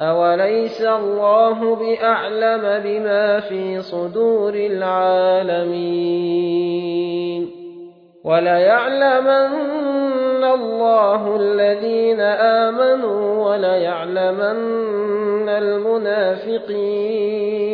أوليس الله بأعلم بما في صدور العالمين وليعلمن الله الذين آمنوا وليعلمن المنافقين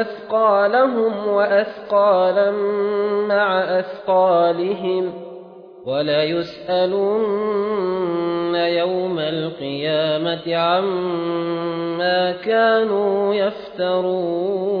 أثقالهم وأثقالا مع أثقالهم وليسألن يوم القيامة عما كانوا يفترون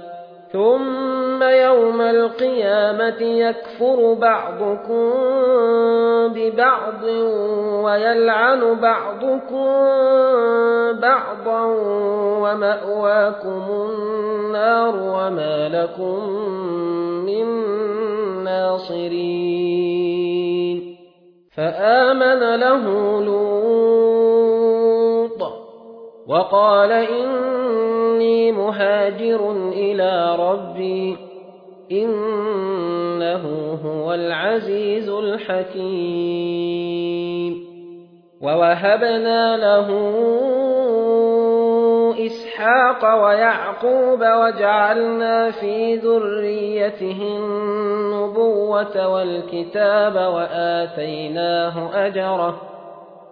ثم يوم القيامة يكفر بعضكم ببعض ويلعن بعضكم بعضا ومأواكم النار وما لكم من ناصرين فآمن له لوط وقال إني مهاجر إلى ربي إنه هو العزيز الحكيم. ووهبنا له إسحاق ويعقوب وجعلنا في ذريته النبوة والكتاب وآتيناه أجره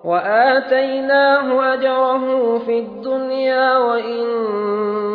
وآتيناه أجره في الدنيا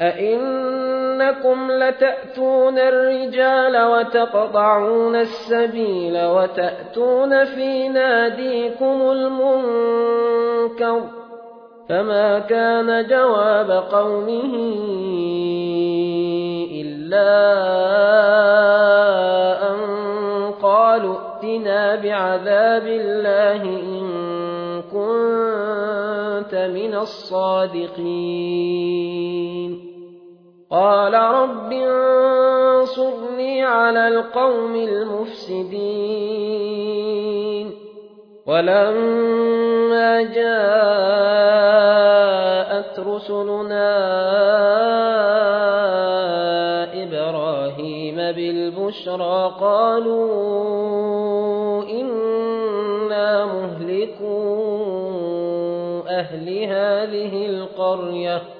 أئنكم إنكم لتأتون الرجال وتقطعون السبيل وتأتون في ناديكم المنكر فما كان جواب قومه إلا أن قالوا ائتنا بعذاب الله إن كنت من الصادقين قال رب انصرني على القوم المفسدين. ولما جاءت رسلنا إبراهيم بالبشرى قالوا إنا مهلكون أهل هذه القرية.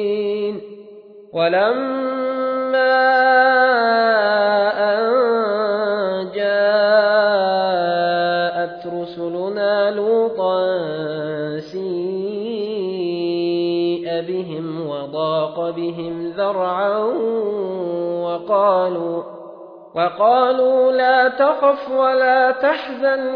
ولما أن جاءت رسلنا لوطا سيء بهم وضاق بهم ذرعا وقالوا وقالوا لا تخف ولا تحزن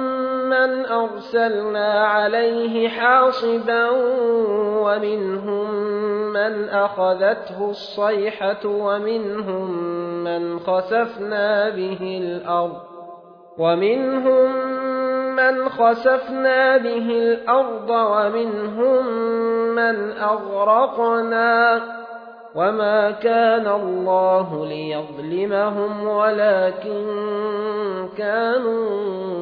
من أرسلنا عليه حاصبا ومنهم من أخذته الصيحة ومنهم من خسفنا به الأرض ومنهم من خسفنا به الأرض ومنهم من أغرقنا وما كان الله ليظلمهم ولكن كانوا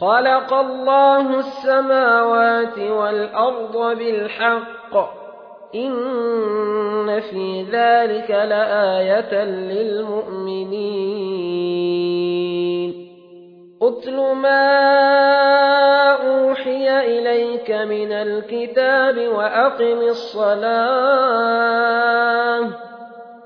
خلق الله السماوات والأرض بالحق. إن في ذلك لآية للمؤمنين. أتل ما أوحي إليك من الكتاب وأقم الصلاة.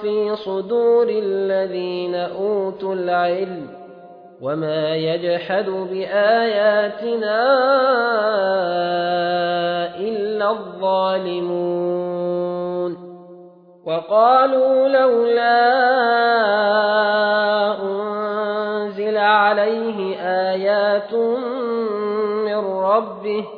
في صدور الذين أوتوا العلم وما يجحد بآياتنا إلا الظالمون وقالوا لولا أنزل عليه آيات من ربه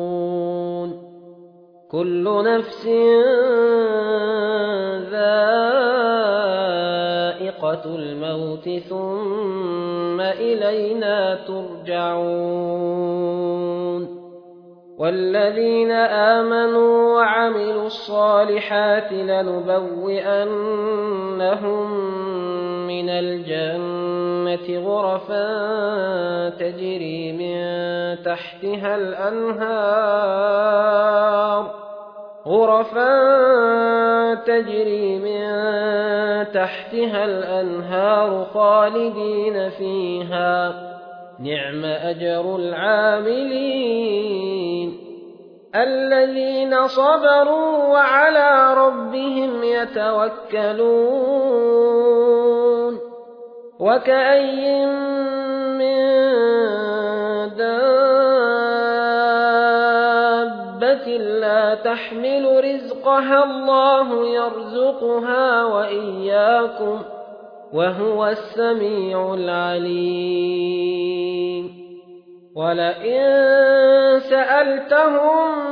كل نفس ذائقة الموت ثم إلينا ترجعون. والذين آمنوا وعملوا الصالحات لنبوئنهم من الجنة غرفا تجري من تحتها الأنهار. غرفا تجري من تحتها الأنهار خالدين فيها. نعم أجر العاملين. الذين صبروا وعلى ربهم يتوكلون. وكأي من دابة لا تحمل رزقها الله يرزقها وإياكم وهو السميع العليم. ولئن سألتهم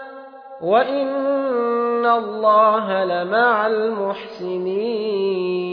وإن الله لمع المحسنين